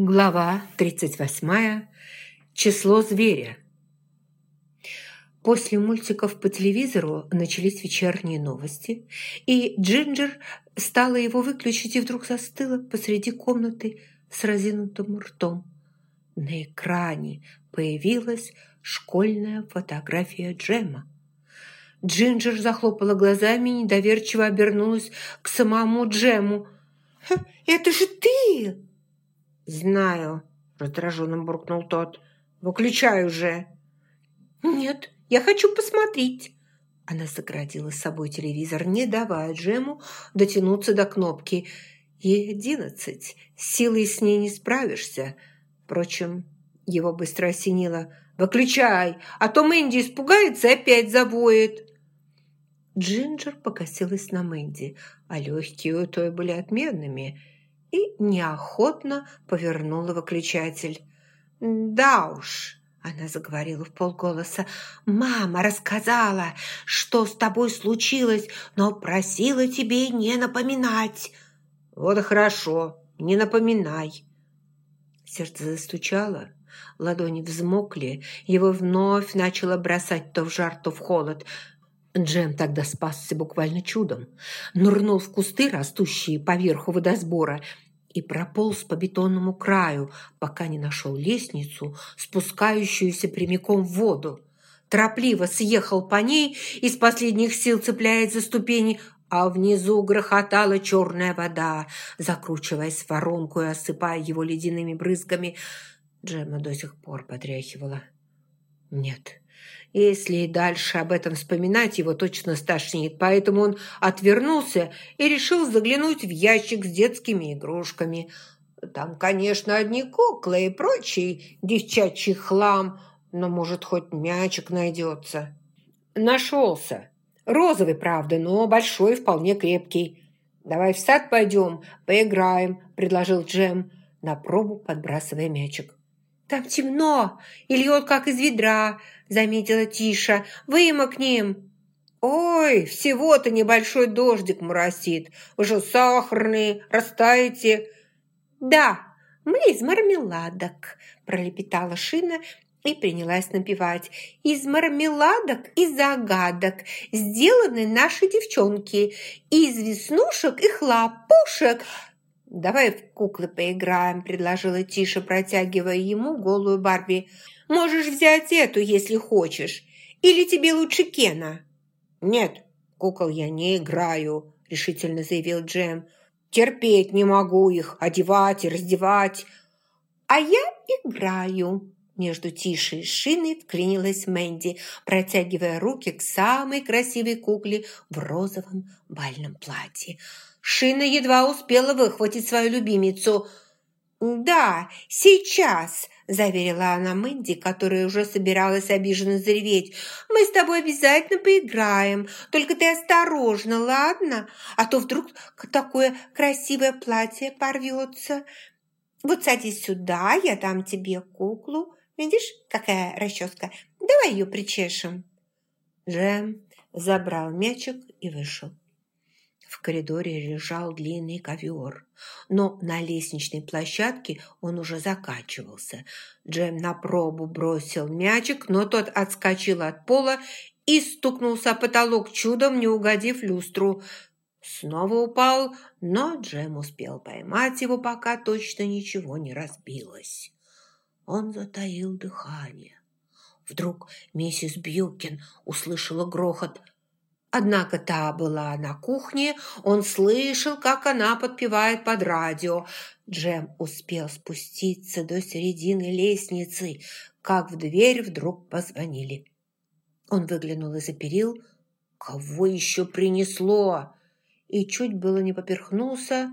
Глава 38. Число зверя. После мультиков по телевизору начались вечерние новости, и Джинджер стала его выключить и вдруг застыла посреди комнаты с разинутым ртом. На экране появилась школьная фотография Джема. Джинджер захлопала глазами и недоверчиво обернулась к самому Джему. «Это же ты!» «Знаю», – раздраженно буркнул тот. «Выключай уже!» «Нет, я хочу посмотреть!» Она заградила с собой телевизор, не давая Джему дотянуться до кнопки. Ей одиннадцать, силой с ней не справишься. Впрочем, его быстро осенило. «Выключай, а то Мэнди испугается и опять завоет!» Джинджер покосилась на Мэнди, а легкие у той были отменными – и неохотно повернула выключатель. «Да уж», — она заговорила в полголоса, «мама рассказала, что с тобой случилось, но просила тебе не напоминать». «Вот и хорошо, не напоминай». Сердце застучало, ладони взмокли, его вновь начало бросать то в жар, то в холод. Джем тогда спасся буквально чудом. Нырнул в кусты, растущие поверху водосбора, и прополз по бетонному краю, пока не нашел лестницу, спускающуюся прямиком в воду. Торопливо съехал по ней, из последних сил цепляясь за ступени, а внизу грохотала черная вода, закручиваясь в воронку и осыпая его ледяными брызгами. Джема до сих пор потряхивала. Нет, если и дальше об этом вспоминать, его точно стошнит. Поэтому он отвернулся и решил заглянуть в ящик с детскими игрушками. Там, конечно, одни куклы и прочий девчачий хлам, но, может, хоть мячик найдется. Нашелся. Розовый, правда, но большой, вполне крепкий. «Давай в сад пойдем, поиграем», – предложил Джем, на пробу подбрасывая мячик. «Там темно и льет, как из ведра», – заметила Тиша. «Вымокнем». «Ой, всего-то небольшой дождик моросит. Вы же сахарные, растаете». «Да, мы из мармеладок», – пролепетала Шина и принялась напевать. «Из мармеладок и загадок сделаны наши девчонки, из веснушек и хлопушек, «Давай в куклы поиграем», – предложила Тиша, протягивая ему голую Барби. «Можешь взять эту, если хочешь. Или тебе лучше Кена?» «Нет, кукол я не играю», – решительно заявил Джем. «Терпеть не могу их, одевать и раздевать». «А я играю», между Тишей и Шиной вклинилась Мэнди, протягивая руки к самой красивой кукле в розовом бальном платье. Шина едва успела выхватить свою любимицу. «Да, сейчас!» – заверила она Мэнди, которая уже собиралась обиженно зареветь. «Мы с тобой обязательно поиграем, только ты осторожно, ладно? А то вдруг такое красивое платье порвется. Вот садись сюда, я дам тебе куклу. Видишь, какая расческа? Давай ее причешем». Джем забрал мячик и вышел. В коридоре лежал длинный ковер, но на лестничной площадке он уже закачивался. Джем на пробу бросил мячик, но тот отскочил от пола и стукнулся о потолок, чудом не угодив люстру. Снова упал, но Джем успел поймать его, пока точно ничего не разбилось. Он затаил дыхание. Вдруг миссис Бьюкин услышала грохот – Однако та была на кухне, он слышал, как она подпевает под радио. Джем успел спуститься до середины лестницы, как в дверь вдруг позвонили. Он выглянул из-за перил. Кого еще принесло? И чуть было не поперхнулся,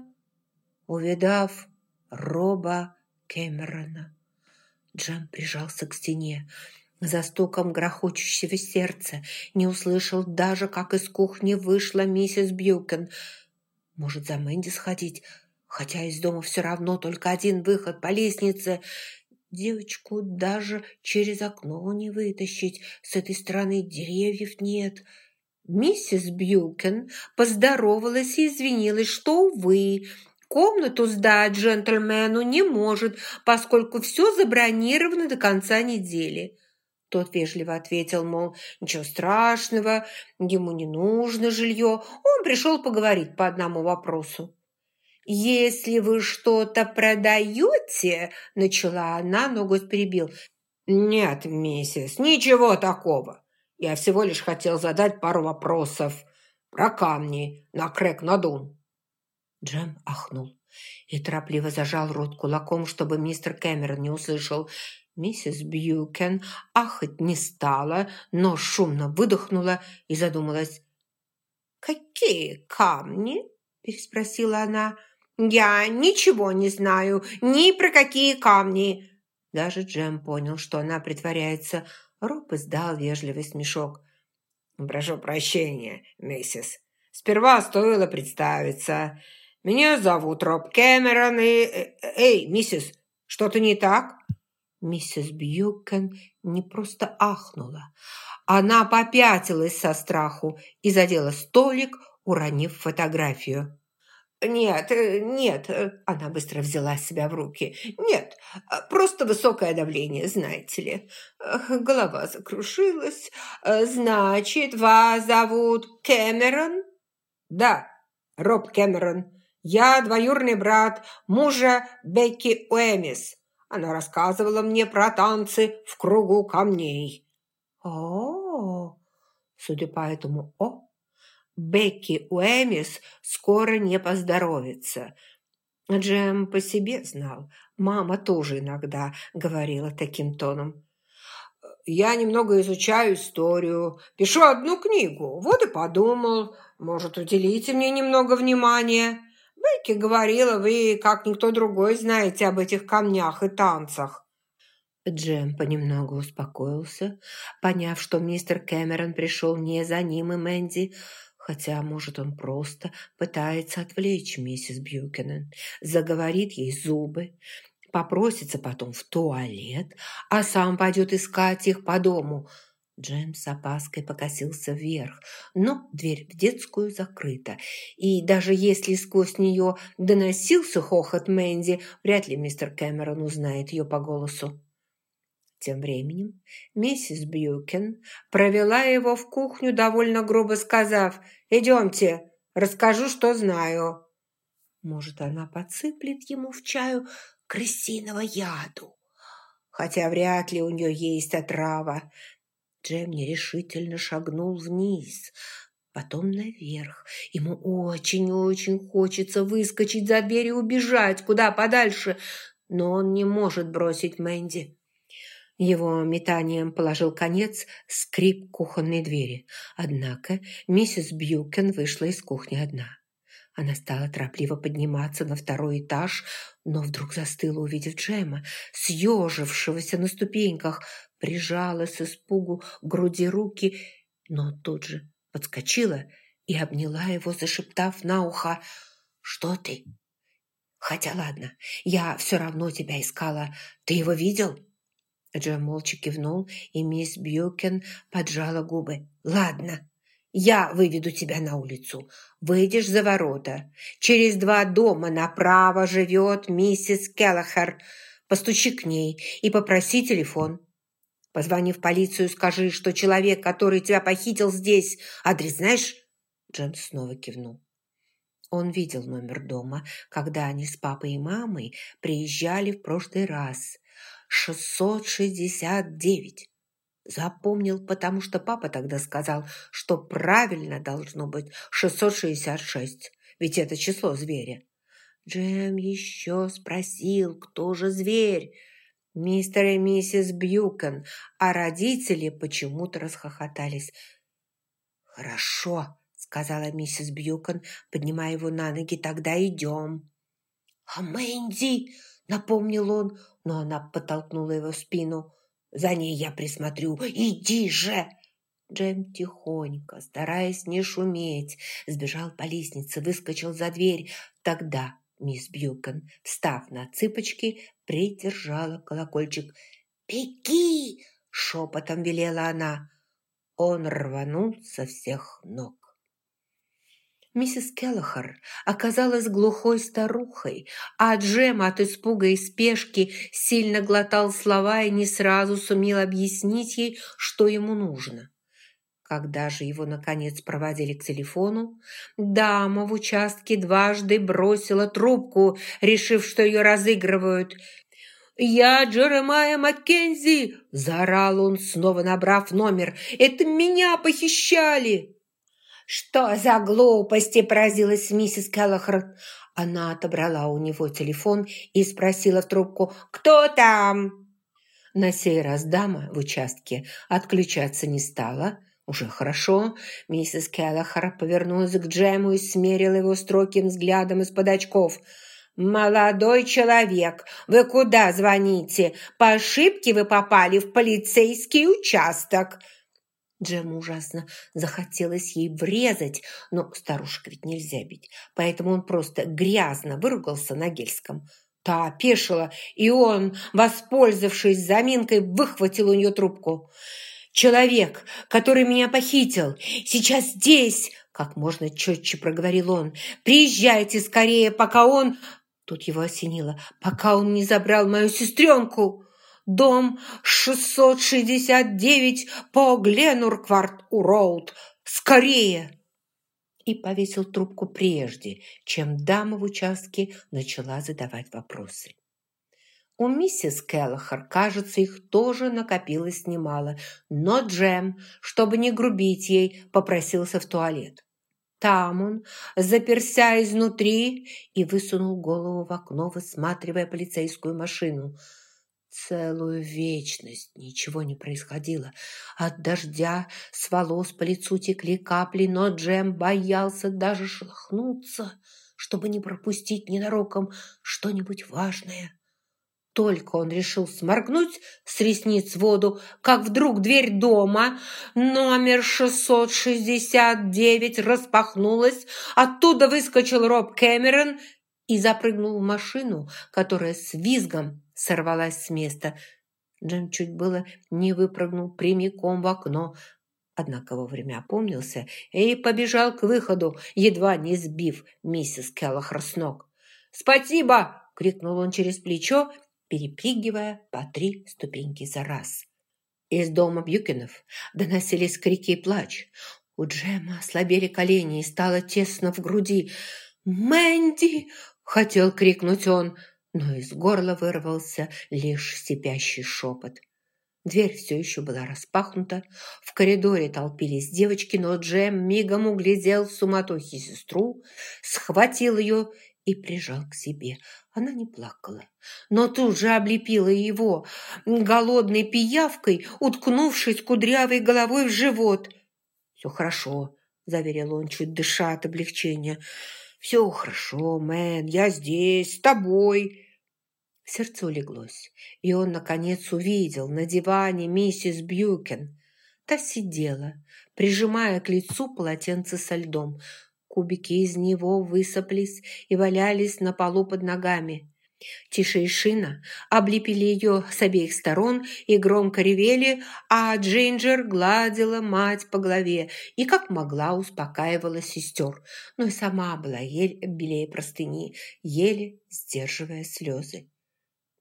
увидав Роба Кэмерона. Джем прижался к стене за стуком грохочущего сердца, не услышал даже, как из кухни вышла миссис Бьюкен. Может, за Мэнди сходить, хотя из дома все равно только один выход по лестнице. Девочку даже через окно не вытащить, с этой стороны деревьев нет. Миссис Бьюкен поздоровалась и извинилась, что, увы, комнату сдать джентльмену не может, поскольку все забронировано до конца недели». Тот вежливо ответил, мол, ничего страшного, ему не нужно жилье, он пришел поговорить по одному вопросу. «Если вы что-то продаете», – начала она, но гость перебил. «Нет, миссис, ничего такого. Я всего лишь хотел задать пару вопросов про камни на Крэк-Надун». Джем ахнул и торопливо зажал рот кулаком, чтобы мистер Кэмерон не услышал. Миссис Бьюкен ахать не стала, но шумно выдохнула и задумалась. «Какие камни?» – переспросила она. «Я ничего не знаю, ни про какие камни!» Даже Джем понял, что она притворяется. Роб издал вежливый смешок. «Прошу прощения, миссис. Сперва стоило представиться. Меня зовут Роб Кэмерон и... Э, эй, миссис, что-то не так?» Миссис Бьюкен не просто ахнула. Она попятилась со страху и задела столик, уронив фотографию. «Нет, э, нет», она быстро взяла себя в руки. «Нет, просто высокое давление, знаете ли. Голова закрушилась. Значит, вас зовут Кэмерон?» «Да, Роб Кэмерон. Я двоюрный брат мужа Бекки Уэмис. Она рассказывала мне про танцы в кругу камней. О, -о, -о. судя по этому «о», Бекки Уэмис скоро не поздоровится. Джем по себе знал. Мама тоже иногда говорила таким тоном. «Я немного изучаю историю, пишу одну книгу. Вот и подумал, может, уделите мне немного внимания. Бекки говорила, вы, как никто другой, знаете об этих камнях и танцах». Джем понемногу успокоился, поняв, что мистер Кэмерон пришел не за ним и Мэнди, хотя, может, он просто пытается отвлечь миссис Бьюкенен, заговорит ей зубы, попросится потом в туалет, а сам пойдет искать их по дому – Джеймс с опаской покосился вверх, но дверь в детскую закрыта, и даже если сквозь нее доносился хохот Мэнди, вряд ли мистер Кэмерон узнает ее по голосу. Тем временем миссис Бьюкен провела его в кухню, довольно грубо сказав «Идемте, расскажу, что знаю». Может, она подсыплет ему в чаю крысиного яду, хотя вряд ли у нее есть отрава. Джем нерешительно шагнул вниз, потом наверх. Ему очень-очень хочется выскочить за дверь и убежать куда подальше, но он не может бросить Мэнди. Его метанием положил конец скрип кухонной двери. Однако миссис Бьюкен вышла из кухни одна. Она стала торопливо подниматься на второй этаж, но вдруг застыла, увидев Джема, съежившегося на ступеньках, прижала с испугу к груди руки, но тут же подскочила и обняла его, зашептав на ухо «Что ты?» «Хотя ладно, я все равно тебя искала. Ты его видел?» Джем молча кивнул, и мисс Бьюкен поджала губы. «Ладно, я выведу тебя на улицу. Выйдешь за ворота. Через два дома направо живет миссис Келлахер. Постучи к ней и попроси телефон. Позвони в полицию, скажи, что человек, который тебя похитил здесь. Адрес знаешь?» Джем снова кивнул. Он видел номер дома, когда они с папой и мамой приезжали в прошлый раз. 669. Запомнил, потому что папа тогда сказал, что правильно должно быть 666, ведь это число зверя. Джем еще спросил, кто же зверь. Мистер и миссис Бьюкен, а родители почему-то расхохотались. «Хорошо», — сказала миссис Бьюкен, поднимая его на ноги, — «тогда идем». «А Мэнди!» — напомнил он, но она подтолкнула его в спину. За ней я присмотрю. Иди же!» Джем тихонько, стараясь не шуметь, сбежал по лестнице, выскочил за дверь. Тогда мисс Бьюкон, встав на цыпочки, придержала колокольчик. «Беги!» – шепотом велела она. Он рванул со всех ног. Миссис Келлахар оказалась глухой старухой, а Джем от испуга и спешки сильно глотал слова и не сразу сумел объяснить ей, что ему нужно. Когда же его, наконец, проводили к телефону, дама в участке дважды бросила трубку, решив, что ее разыгрывают. «Я Джеремайя Маккензи!» – заорал он, снова набрав номер. «Это меня похищали!» «Что за глупости?» – поразилась миссис Келлахер. Она отобрала у него телефон и спросила в трубку «Кто там?» На сей раз дама в участке отключаться не стала – «Уже хорошо». Миссис Келлахар повернулась к Джему и смерила его строгим взглядом из-под очков. «Молодой человек, вы куда звоните? По ошибке вы попали в полицейский участок». Джему ужасно захотелось ей врезать, но старушек ведь нельзя бить, поэтому он просто грязно выругался на гельском. Та опешила, и он, воспользовавшись заминкой, выхватил у нее трубку. Человек, который меня похитил, сейчас здесь!» Как можно четче проговорил он. «Приезжайте скорее, пока он...» Тут его осенило. «Пока он не забрал мою сестренку!» «Дом 669 по Гленуркварт-Роуд! Скорее!» И повесил трубку прежде, чем дама в участке начала задавать вопросы. У миссис Келлахар, кажется, их тоже накопилось немало, но Джем, чтобы не грубить ей, попросился в туалет. Там он, заперся изнутри, и высунул голову в окно, высматривая полицейскую машину. Целую вечность ничего не происходило. От дождя с волос по лицу текли капли, но Джем боялся даже шелохнуться, чтобы не пропустить ненароком что-нибудь важное. Только он решил сморгнуть с ресниц воду, как вдруг дверь дома номер 669 распахнулась, оттуда выскочил Роб Кэмерон и запрыгнул в машину, которая с визгом сорвалась с места. Джем чуть было не выпрыгнул прямиком в окно, однако вовремя опомнился и побежал к выходу, едва не сбив миссис Келлахар с ног. «Спасибо!» — крикнул он через плечо перепрыгивая по три ступеньки за раз. Из дома Бьюкинов доносились крики и плач. У Джема ослабели колени и стало тесно в груди. «Мэнди!» — хотел крикнуть он, но из горла вырвался лишь сипящий шепот. Дверь все еще была распахнута. В коридоре толпились девочки, но Джем мигом углядел в сестру, схватил ее и прижал к себе. Она не плакала, но тут же облепила его голодной пиявкой, уткнувшись кудрявой головой в живот. «Все хорошо», — заверил он, чуть дыша от облегчения. «Все хорошо, Мэн, я здесь, с тобой». Сердце улеглось, и он, наконец, увидел на диване миссис Бьюкен. Та сидела, прижимая к лицу полотенце со льдом. Кубики из него высыпались и валялись на полу под ногами. Тише и Шина облепили ее с обеих сторон и громко ревели, а Джинджер гладила мать по голове и как могла успокаивала сестер, но и сама была еле белее простыни, еле сдерживая слезы.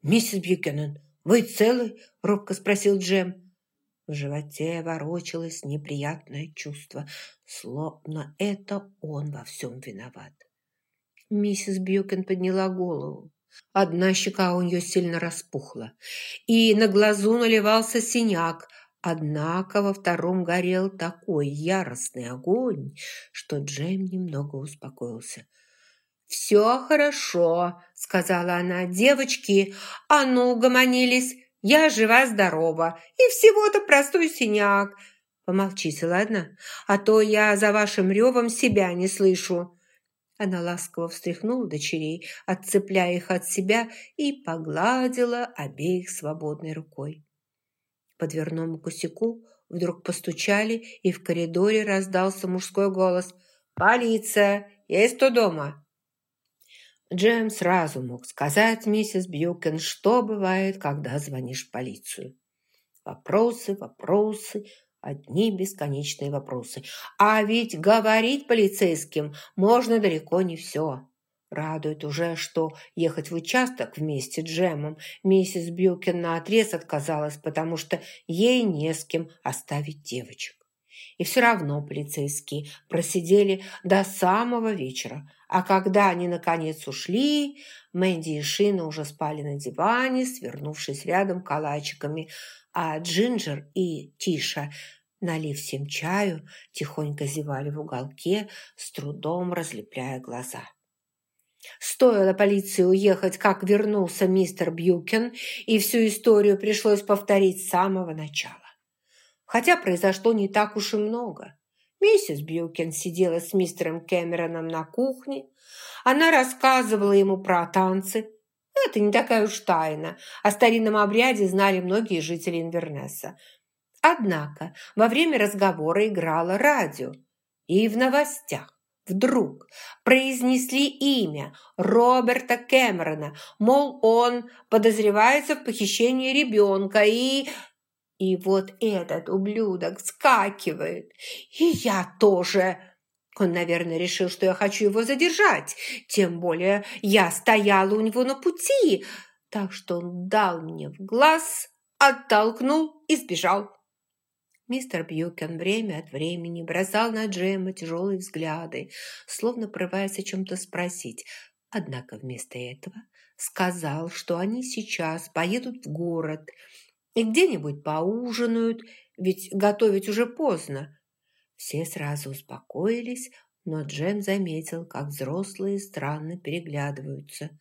«Миссис Бьюкенен, вы целы?» – робко спросил Джем. В животе ворочалось неприятное чувство, словно это он во всем виноват. Миссис Бьюкен подняла голову. Одна щека у нее сильно распухла, и на глазу наливался синяк, однако во втором горел такой яростный огонь, что Джейм немного успокоился. «Все хорошо», — сказала она. «Девочки, а ну, угомонились, я жива-здорова, и всего-то простой синяк. Помолчите, ладно? А то я за вашим ревом себя не слышу». Она ласково встряхнула дочерей, отцепляя их от себя, и погладила обеих свободной рукой. По дверному косяку вдруг постучали, и в коридоре раздался мужской голос. «Полиция! Есть кто дома?» Джем сразу мог сказать миссис Бьюкен, что бывает, когда звонишь в полицию. Вопросы, вопросы, Одни бесконечные вопросы. А ведь говорить полицейским можно далеко не все. Радует уже, что ехать в участок вместе с Джемом миссис Бьюкин наотрез отказалась, потому что ей не с кем оставить девочек. И все равно полицейские просидели до самого вечера, а когда они наконец ушли, Мэнди и Шина уже спали на диване, свернувшись рядом калачиками, а Джинджер и Тиша, налив всем чаю, тихонько зевали в уголке, с трудом разлепляя глаза. Стоило полиции уехать, как вернулся мистер Бьюкен, и всю историю пришлось повторить с самого начала. Хотя произошло не так уж и много. Миссис Бьюкен сидела с мистером Кэмероном на кухне. Она рассказывала ему про танцы. Это не такая уж тайна. О старинном обряде знали многие жители Инвернесса. Однако во время разговора играло радио. И в новостях вдруг произнесли имя Роберта Кэмерона, мол, он подозревается в похищении ребенка и... И вот этот ублюдок скакивает. И я тоже. Он, наверное, решил, что я хочу его задержать. Тем более я стояла у него на пути. Так что он дал мне в глаз, оттолкнул и сбежал. Мистер Бьюкен время от времени бросал на Джема тяжелые взгляды, словно прорываясь о чем-то спросить. Однако вместо этого сказал, что они сейчас поедут в город – и где-нибудь поужинают, ведь готовить уже поздно. Все сразу успокоились, но Джем заметил, как взрослые странно переглядываются.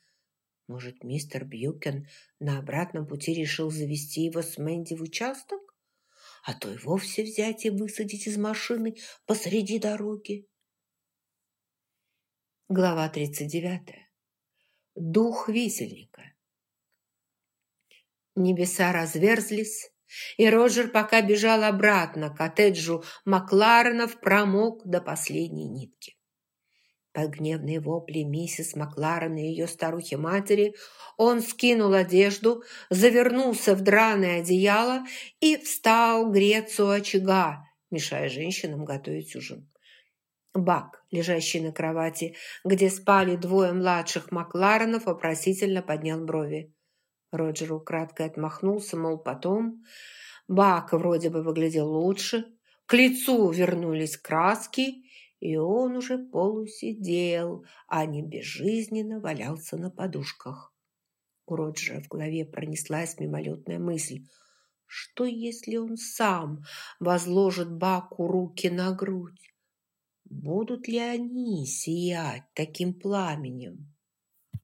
Может, мистер Бьюкен на обратном пути решил завести его с Мэнди в участок? А то и вовсе взять и высадить из машины посреди дороги. Глава 39. Дух висельника. Небеса разверзлись, и Роджер, пока бежал обратно к коттеджу Макларенов, промок до последней нитки. Под гневные вопли миссис Макларен и ее старухи-матери он скинул одежду, завернулся в драное одеяло и встал греться очага, мешая женщинам готовить ужин. Бак, лежащий на кровати, где спали двое младших Макларенов, вопросительно поднял брови. Роджер украдкой отмахнулся, мол, потом. Бак вроде бы выглядел лучше. К лицу вернулись краски, и он уже полусидел, а не безжизненно валялся на подушках. У Роджера в голове пронеслась мимолетная мысль. Что, если он сам возложит Баку руки на грудь? Будут ли они сиять таким пламенем?